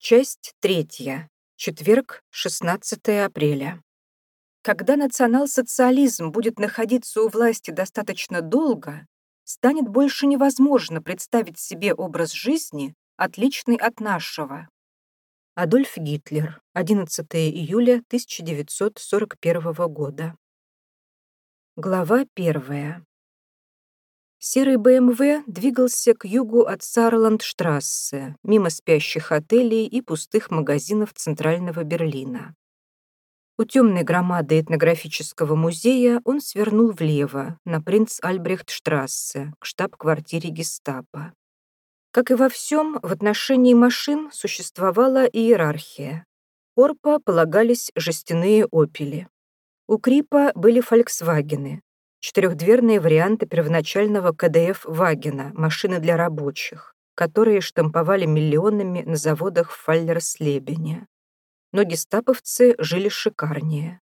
Часть третья. Четверг, 16 апреля. Когда национал-социализм будет находиться у власти достаточно долго, станет больше невозможно представить себе образ жизни, отличный от нашего. Адольф Гитлер, 11 июля 1941 года. Глава первая. Серый БМВ двигался к югу от Сарландштрассе, мимо спящих отелей и пустых магазинов центрального Берлина. У темной громады этнографического музея он свернул влево, на принц Альбрехтштрассе, к штаб-квартире гестапо. Как и во всем, в отношении машин существовала иерархия. Орпа полагались жестяные опели. У Крипа были фольксвагены, четырехдверные варианты первоначального КДФ «Вагена» машины для рабочих, которые штамповали миллионами на заводах в Фаллерслебене. Но гестаповцы жили шикарнее.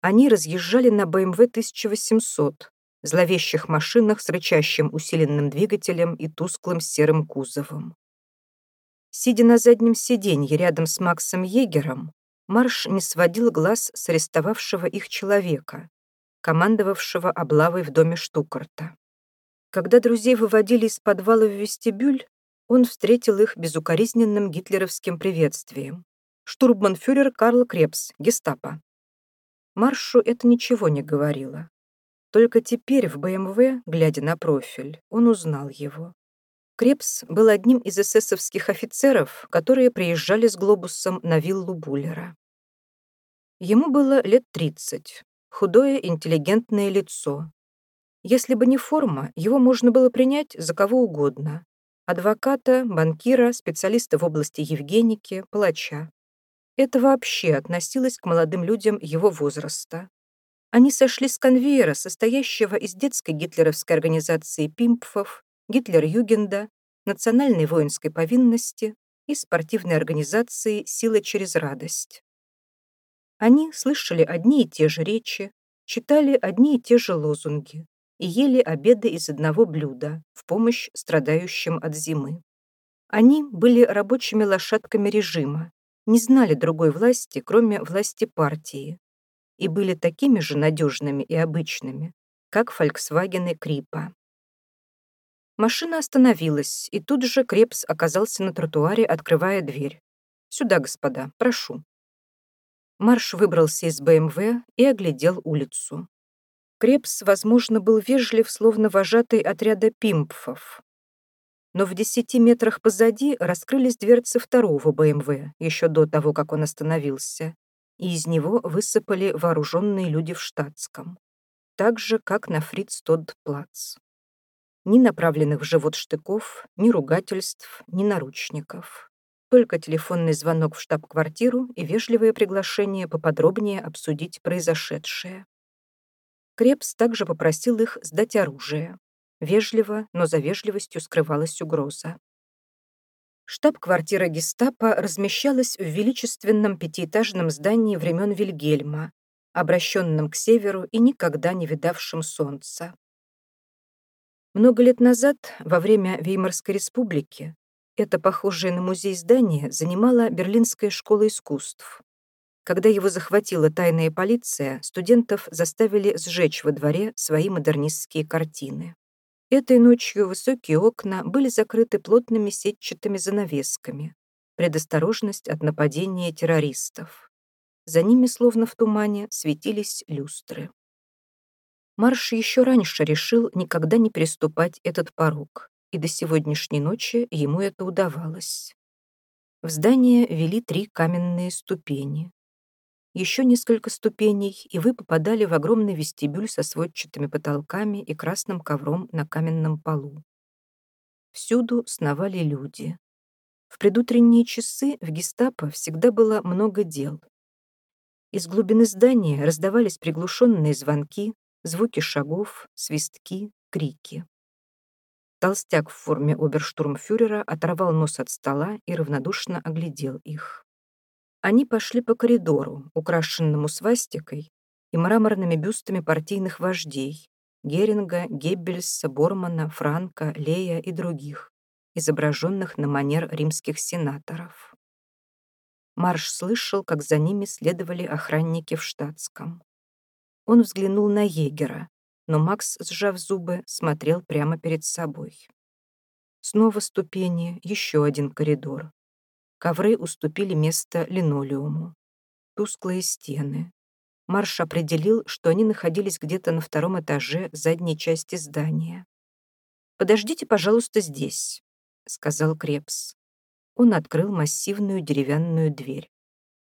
Они разъезжали на БМВ 1800, зловещих машинах с рычащим усиленным двигателем и тусклым серым кузовом. Сидя на заднем сиденье рядом с Максом Егером, Марш не сводил глаз с арестовавшего их человека, командовавшего облавой в доме Штукарта. Когда друзей выводили из подвала в вестибюль, он встретил их безукоризненным гитлеровским приветствием. Штурбманфюрер Карл Крепс, гестапо. Маршу это ничего не говорило. Только теперь в БМВ, глядя на профиль, он узнал его. Крепс был одним из эсэсовских офицеров, которые приезжали с глобусом на виллу Буллера. Ему было лет 30, худое интеллигентное лицо. Если бы не форма, его можно было принять за кого угодно. Адвоката, банкира, специалиста в области евгеники, палача. Это вообще относилось к молодым людям его возраста. Они сошли с конвейера, состоящего из детской гитлеровской организации пимпфов, Гитлер-Югенда, национальной воинской повинности и спортивной организации «Сила через радость». Они слышали одни и те же речи, читали одни и те же лозунги и ели обеды из одного блюда в помощь страдающим от зимы. Они были рабочими лошадками режима, не знали другой власти, кроме власти партии, и были такими же надежными и обычными, как Фольксвагены Крипа. Машина остановилась, и тут же Крепс оказался на тротуаре, открывая дверь. «Сюда, господа, прошу». Марш выбрался из БМВ и оглядел улицу. Крепс, возможно, был вежлив, словно вожатый отряда пимпфов. Но в десяти метрах позади раскрылись дверцы второго БМВ, еще до того, как он остановился, и из него высыпали вооруженные люди в штатском. Так же, как на Фриц-Тодд-плац. Ни направленных в живот штыков, ни ругательств, ни наручников. Только телефонный звонок в штаб-квартиру и вежливое приглашение поподробнее обсудить произошедшее. Крепс также попросил их сдать оружие. Вежливо, но за вежливостью скрывалась угроза. Штаб-квартира гестапо размещалась в величественном пятиэтажном здании времен Вильгельма, обращенном к северу и никогда не видавшем солнца. Много лет назад, во время Веймарской республики, это похожее на музей здание занимала Берлинская школа искусств. Когда его захватила тайная полиция, студентов заставили сжечь во дворе свои модернистские картины. Этой ночью высокие окна были закрыты плотными сетчатыми занавесками. Предосторожность от нападения террористов. За ними, словно в тумане, светились люстры. Марш еще раньше решил никогда не переступать этот порог и до сегодняшней ночи ему это удавалось. В здание вели три каменные ступени. Еще несколько ступеней, и вы попадали в огромный вестибюль со сводчатыми потолками и красным ковром на каменном полу. Всюду сновали люди. В предутренние часы в гестапо всегда было много дел. Из глубины здания раздавались приглушенные звонки, звуки шагов, свистки, крики. Толстяк в форме оберштурмфюрера оторвал нос от стола и равнодушно оглядел их. Они пошли по коридору, украшенному свастикой и мраморными бюстами партийных вождей Геринга, Геббельса, Бормана, Франка, Лея и других, изображенных на манер римских сенаторов. Марш слышал, как за ними следовали охранники в штатском. Он взглянул на егера, но Макс, сжав зубы, смотрел прямо перед собой. Снова ступени, еще один коридор. Ковры уступили место линолеуму. Тусклые стены. Марш определил, что они находились где-то на втором этаже задней части здания. «Подождите, пожалуйста, здесь», — сказал Крепс. Он открыл массивную деревянную дверь.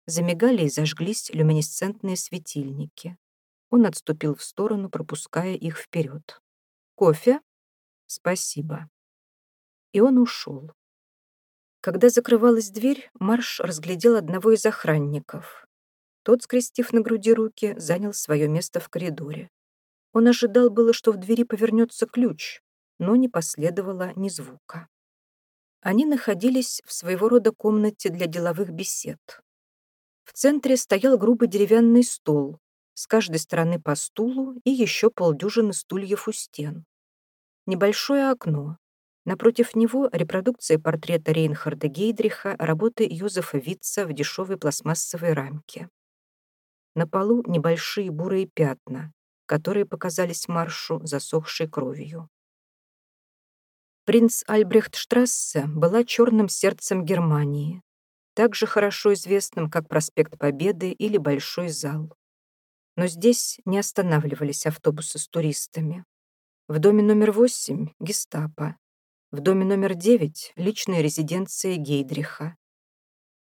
Замигали и зажглись люминесцентные светильники. Он отступил в сторону, пропуская их вперед. «Кофе?» «Спасибо». И он ушел. Когда закрывалась дверь, Марш разглядел одного из охранников. Тот, скрестив на груди руки, занял свое место в коридоре. Он ожидал было, что в двери повернется ключ, но не последовало ни звука. Они находились в своего рода комнате для деловых бесед. В центре стоял грубый деревянный стол, с каждой стороны по стулу и еще полдюжины стульев у стен. Небольшое окно. Напротив него репродукция портрета Рейнхарда Гейдриха работы Юзефа Витца в дешевой пластмассовой рамке. На полу небольшие бурые пятна, которые показались Маршу засохшей кровью. Принц Альбрехтштрассе была черным сердцем Германии, также хорошо известным как проспект Победы или Большой зал. Но здесь не останавливались автобусы с туристами. В доме номер 8 — гестапо. В доме номер 9 — личная резиденция Гейдриха.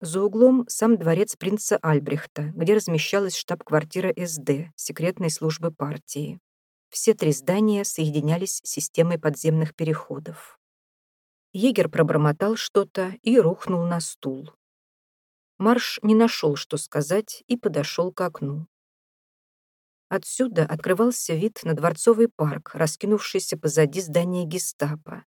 За углом сам дворец принца Альбрехта, где размещалась штаб-квартира СД, секретной службы партии. Все три здания соединялись системой подземных переходов. Егер пробормотал что-то и рухнул на стул. Марш не нашел, что сказать, и подошел к окну. Отсюда открывался вид на дворцовый парк, раскинувшийся позади здания гестапо.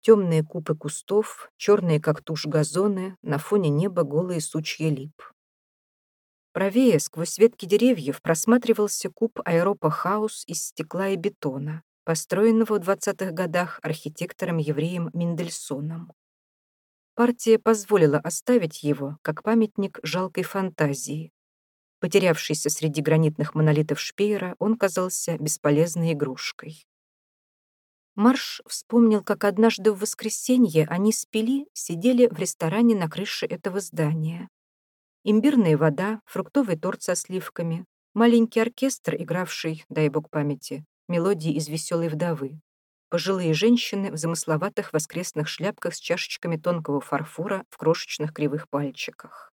Темные купы кустов, черные как тушь газоны, на фоне неба голые сучья лип. Правее, сквозь ветки деревьев, просматривался куб Аэропа Хаус из стекла и бетона, построенного в 20-х годах архитектором-евреем Мендельсоном. Партия позволила оставить его как памятник жалкой фантазии. Потерявшийся среди гранитных монолитов Шпеера, он казался бесполезной игрушкой. Марш вспомнил, как однажды в воскресенье они с Пели сидели в ресторане на крыше этого здания. Имбирная вода, фруктовый торт со сливками, маленький оркестр, игравший, дай бог памяти, мелодии из «Веселой вдовы», пожилые женщины в замысловатых воскресных шляпках с чашечками тонкого фарфора в крошечных кривых пальчиках.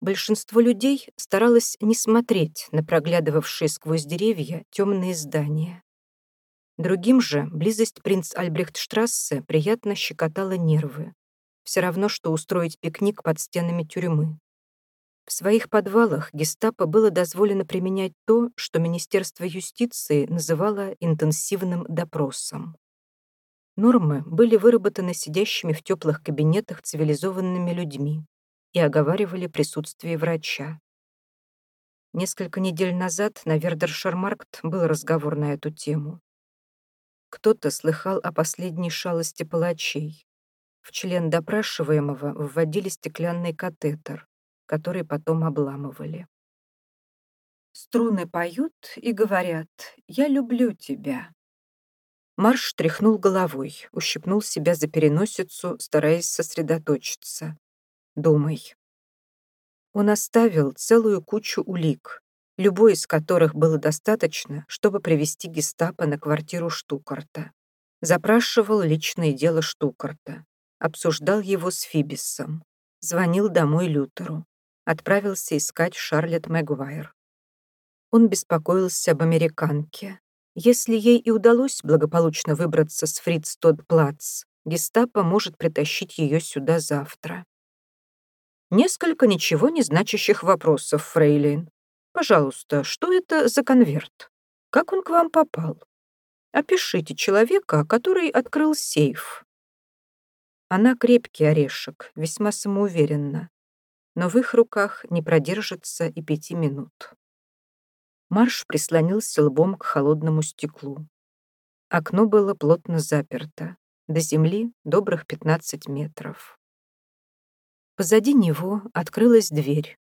Большинство людей старалось не смотреть на проглядывавшие сквозь деревья темные здания. Другим же близость принц Альбрехтштрассе приятно щекотала нервы, все равно, что устроить пикник под стенами тюрьмы. В своих подвалах гестапо было дозволено применять то, что Министерство юстиции называло интенсивным допросом. Нормы были выработаны сидящими в теплых кабинетах цивилизованными людьми и оговаривали присутствие врача. Несколько недель назад на Вердершармаркт был разговор на эту тему. Кто-то слыхал о последней шалости палачей. В член допрашиваемого вводили стеклянный катетер, который потом обламывали. Струны поют и говорят «Я люблю тебя». Марш тряхнул головой, ущипнул себя за переносицу, стараясь сосредоточиться. «Думай». Он оставил целую кучу улик, любой из которых было достаточно, чтобы привести гестапо на квартиру Штукарта. Запрашивал личное дело Штукарта обсуждал его с Фибисом, звонил домой Лютеру, отправился искать Шарлетт Мэгуайр. Он беспокоился об американке. Если ей и удалось благополучно выбраться с Фриц Тодд-Плац, гестапо может притащить ее сюда завтра. Несколько ничего не значащих вопросов, Фрейлин. Пожалуйста, что это за конверт? Как он к вам попал? Опишите человека, который открыл сейф. Она крепкий орешек, весьма самоуверенна, но в их руках не продержится и пяти минут. Марш прислонился лбом к холодному стеклу. Окно было плотно заперто, до земли добрых 15 метров. Позади него открылась дверь.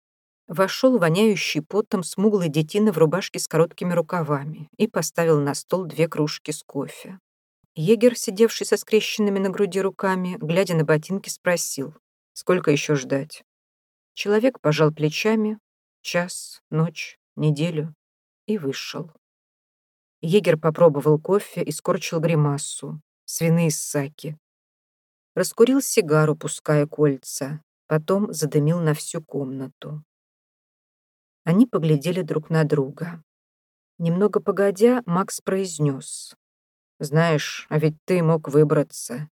Вошел воняющий потом смуглый детина в рубашке с короткими рукавами и поставил на стол две кружки с кофе. Егер, сидевший со скрещенными на груди руками, глядя на ботинки, спросил, «Сколько еще ждать?» Человек пожал плечами, час, ночь, неделю и вышел. Егер попробовал кофе и скорчил гримасу, свиные саки. Раскурил сигару, пуская кольца, потом задымил на всю комнату. Они поглядели друг на друга. Немного погодя, Макс произнес. Знаешь, а ведь ты мог выбраться.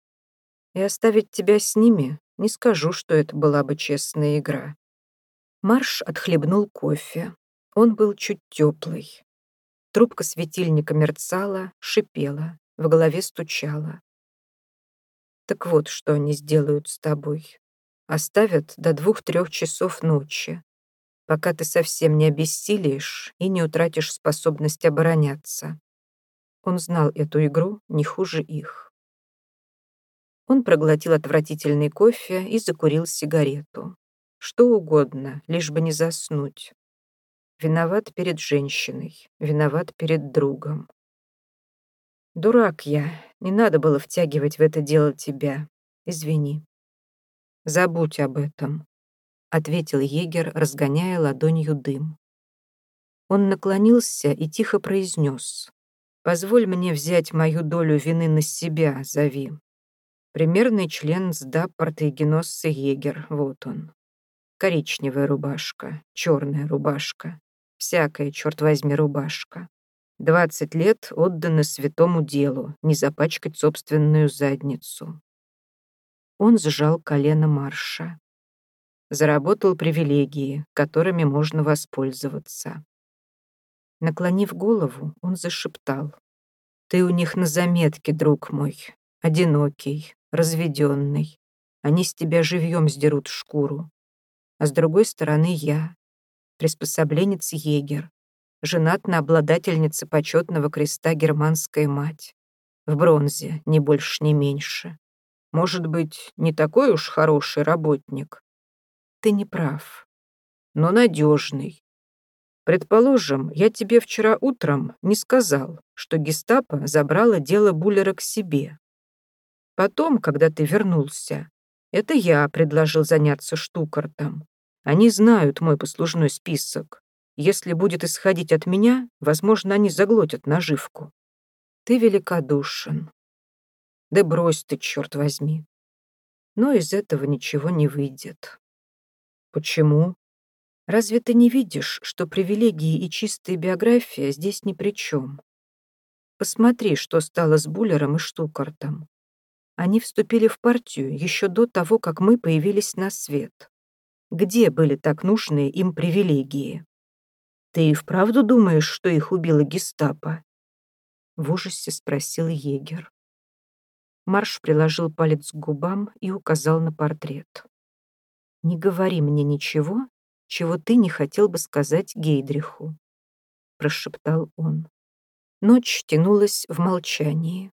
И оставить тебя с ними, не скажу, что это была бы честная игра. Марш отхлебнул кофе. Он был чуть теплый. Трубка светильника мерцала, шипела, в голове стучала. Так вот, что они сделают с тобой. Оставят до двух-трех часов ночи, пока ты совсем не обессилишь и не утратишь способность обороняться. Он знал эту игру не хуже их. Он проглотил отвратительный кофе и закурил сигарету. Что угодно, лишь бы не заснуть. Виноват перед женщиной, виноват перед другом. Дурак я, не надо было втягивать в это дело тебя. Извини. Забудь об этом, ответил егер, разгоняя ладонью дым. Он наклонился и тихо произнес. Позволь мне взять мою долю вины на себя, зови. Примерный член СДА портейгеносцы егер, вот он. Коричневая рубашка, черная рубашка, всякая, черт возьми, рубашка. Двадцать лет отданы святому делу, не запачкать собственную задницу. Он сжал колено Марша. Заработал привилегии, которыми можно воспользоваться. Наклонив голову, он зашептал. «Ты у них на заметке, друг мой. Одинокий, разведенный. Они с тебя живьем сдерут шкуру. А с другой стороны я, приспособленец егер, женат на обладательнице почетного креста германская мать. В бронзе, ни больше, ни меньше. Может быть, не такой уж хороший работник? Ты не прав, но надежный, Предположим, я тебе вчера утром не сказал, что гестапо забрало дело Буллера к себе. Потом, когда ты вернулся, это я предложил заняться Штукартом. Они знают мой послужной список. Если будет исходить от меня, возможно, они заглотят наживку. Ты великодушен. Да брось ты, черт возьми. Но из этого ничего не выйдет. Почему? Разве ты не видишь, что привилегии и чистая биография здесь ни при чем? Посмотри, что стало с Буллером и Штукартом. Они вступили в партию еще до того, как мы появились на свет. Где были так нужные им привилегии? Ты и вправду думаешь, что их убила гестапо? В ужасе спросил егер. Марш приложил палец к губам и указал на портрет. «Не говори мне ничего, чего ты не хотел бы сказать Гейдриху», — прошептал он. Ночь тянулась в молчании.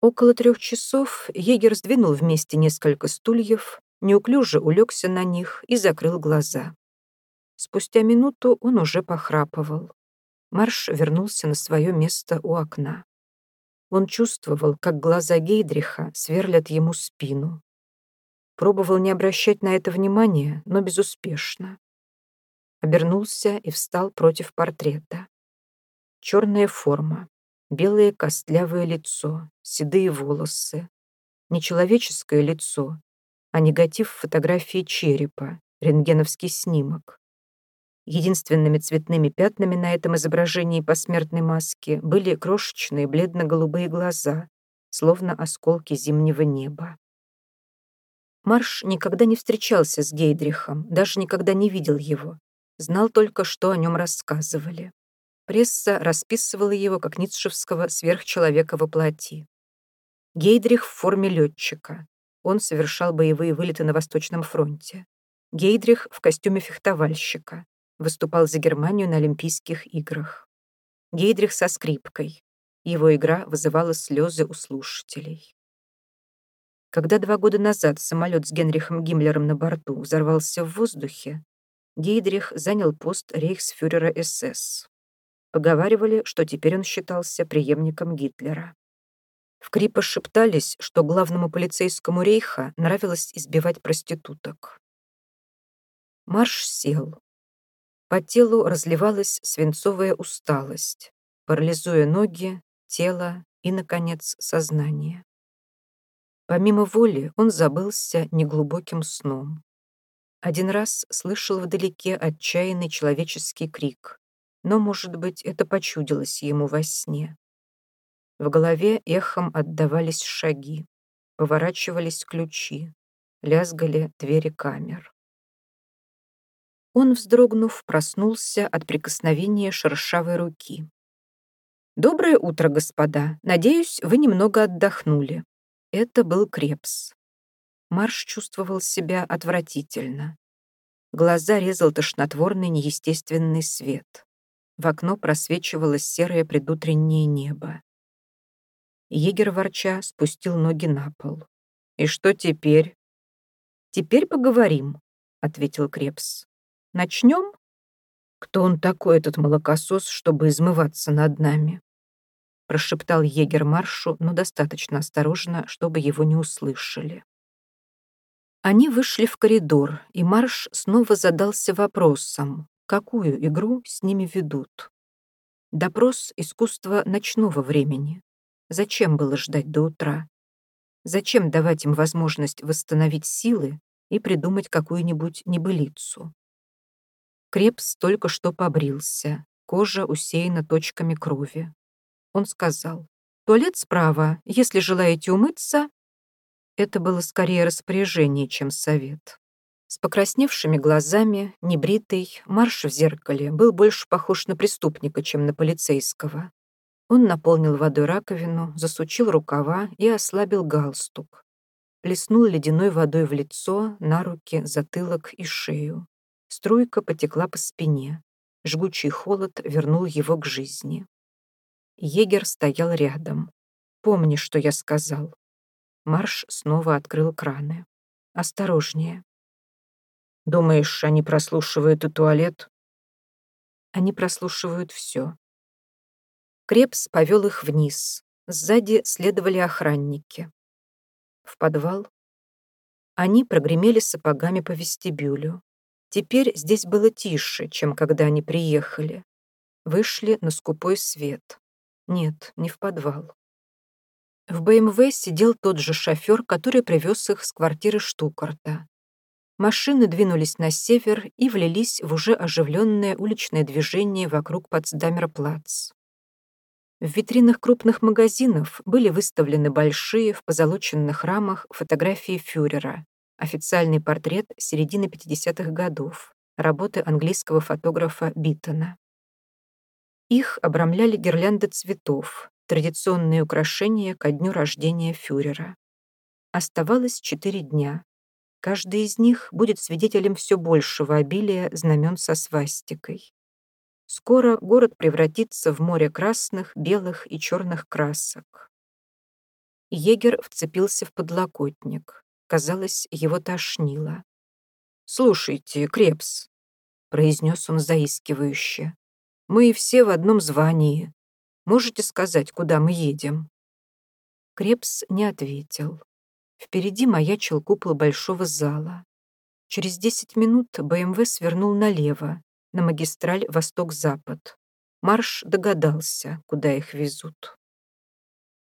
Около трех часов егер сдвинул вместе несколько стульев, неуклюже улегся на них и закрыл глаза. Спустя минуту он уже похрапывал. Марш вернулся на свое место у окна. Он чувствовал, как глаза Гейдриха сверлят ему спину. Пробовал не обращать на это внимания, но безуспешно обернулся и встал против портрета. Черная форма, белое костлявое лицо, седые волосы. Нечеловеческое лицо, а негатив фотографии черепа, рентгеновский снимок. Единственными цветными пятнами на этом изображении посмертной маски были крошечные бледно-голубые глаза, словно осколки зимнего неба. Марш никогда не встречался с Гейдрихом, даже никогда не видел его, Знал только, что о нем рассказывали. Пресса расписывала его как ницшевского сверхчеловека во плоти. Гейдрих в форме летчика. Он совершал боевые вылеты на Восточном фронте. Гейдрих в костюме фехтовальщика. Выступал за Германию на Олимпийских играх. Гейдрих со скрипкой. Его игра вызывала слезы у слушателей. Когда два года назад самолет с Генрихом Гиммлером на борту взорвался в воздухе, Гейдрих занял пост рейхсфюрера СС. Поговаривали, что теперь он считался преемником Гитлера. В Крипа шептались, что главному полицейскому рейха нравилось избивать проституток. Марш сел. По телу разливалась свинцовая усталость, парализуя ноги, тело и, наконец, сознание. Помимо воли он забылся неглубоким сном. Один раз слышал вдалеке отчаянный человеческий крик, но, может быть, это почудилось ему во сне. В голове эхом отдавались шаги, поворачивались ключи, лязгали двери камер. Он, вздрогнув, проснулся от прикосновения шершавой руки. «Доброе утро, господа. Надеюсь, вы немного отдохнули». Это был Крепс. Марш чувствовал себя отвратительно. Глаза резал тошнотворный неестественный свет. В окно просвечивалось серое предутреннее небо. Егер ворча спустил ноги на пол. «И что теперь?» «Теперь поговорим», — ответил Крепс. Начнем? Кто он такой, этот молокосос, чтобы измываться над нами? Прошептал егер Маршу, но достаточно осторожно, чтобы его не услышали. Они вышли в коридор, и Марш снова задался вопросом, какую игру с ними ведут. Допрос — искусство ночного времени. Зачем было ждать до утра? Зачем давать им возможность восстановить силы и придумать какую-нибудь небылицу? Крепс только что побрился, кожа усеяна точками крови. Он сказал, «Туалет справа, если желаете умыться...» Это было скорее распоряжение, чем совет. С покрасневшими глазами, небритый, марш в зеркале был больше похож на преступника, чем на полицейского. Он наполнил водой раковину, засучил рукава и ослабил галстук. Плеснул ледяной водой в лицо, на руки, затылок и шею. Струйка потекла по спине. Жгучий холод вернул его к жизни. Егер стоял рядом. «Помни, что я сказал». Марш снова открыл краны. «Осторожнее». «Думаешь, они прослушивают и туалет?» Они прослушивают все. Крепс повел их вниз. Сзади следовали охранники. В подвал. Они прогремели сапогами по вестибюлю. Теперь здесь было тише, чем когда они приехали. Вышли на скупой свет. Нет, не в подвал. В БМВ сидел тот же шофер, который привез их с квартиры Штукарта. Машины двинулись на север и влились в уже оживленное уличное движение вокруг Потсдамерплац. В витринах крупных магазинов были выставлены большие в позолоченных рамах фотографии фюрера, Официальный портрет середины 50-х годов. Работы английского фотографа Биттона. Их обрамляли гирлянды цветов, традиционные украшения ко дню рождения фюрера. Оставалось четыре дня. Каждый из них будет свидетелем все большего обилия знамен со свастикой. Скоро город превратится в море красных, белых и черных красок. Егер вцепился в подлокотник. Казалось, его тошнило. «Слушайте, Крепс», — произнес он заискивающе, — «мы все в одном звании. Можете сказать, куда мы едем?» Крепс не ответил. Впереди маячил купол большого зала. Через десять минут БМВ свернул налево, на магистраль Восток-Запад. Марш догадался, куда их везут.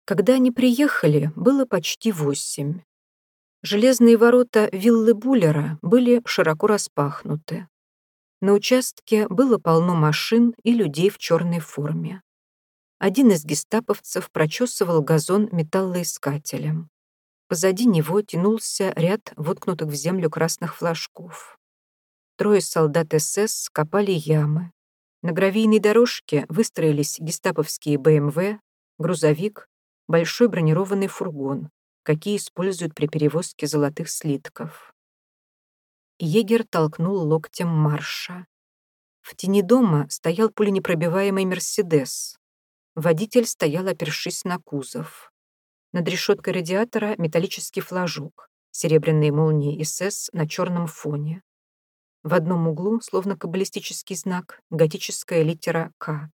Когда они приехали, было почти восемь. Железные ворота виллы Буллера были широко распахнуты. На участке было полно машин и людей в черной форме. Один из гестаповцев прочесывал газон металлоискателем. Позади него тянулся ряд воткнутых в землю красных флажков. Трое солдат СС копали ямы. На гравийной дорожке выстроились гестаповские БМВ, грузовик, большой бронированный фургон, какие используют при перевозке золотых слитков. Егер толкнул локтем Марша. В тени дома стоял пуленепробиваемый «Мерседес». Водитель стоял, опершись на кузов. Над решеткой радиатора металлический флажок, серебряные молнии СС на черном фоне. В одном углу, словно каббалистический знак, готическая литера «К».